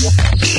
Yeah.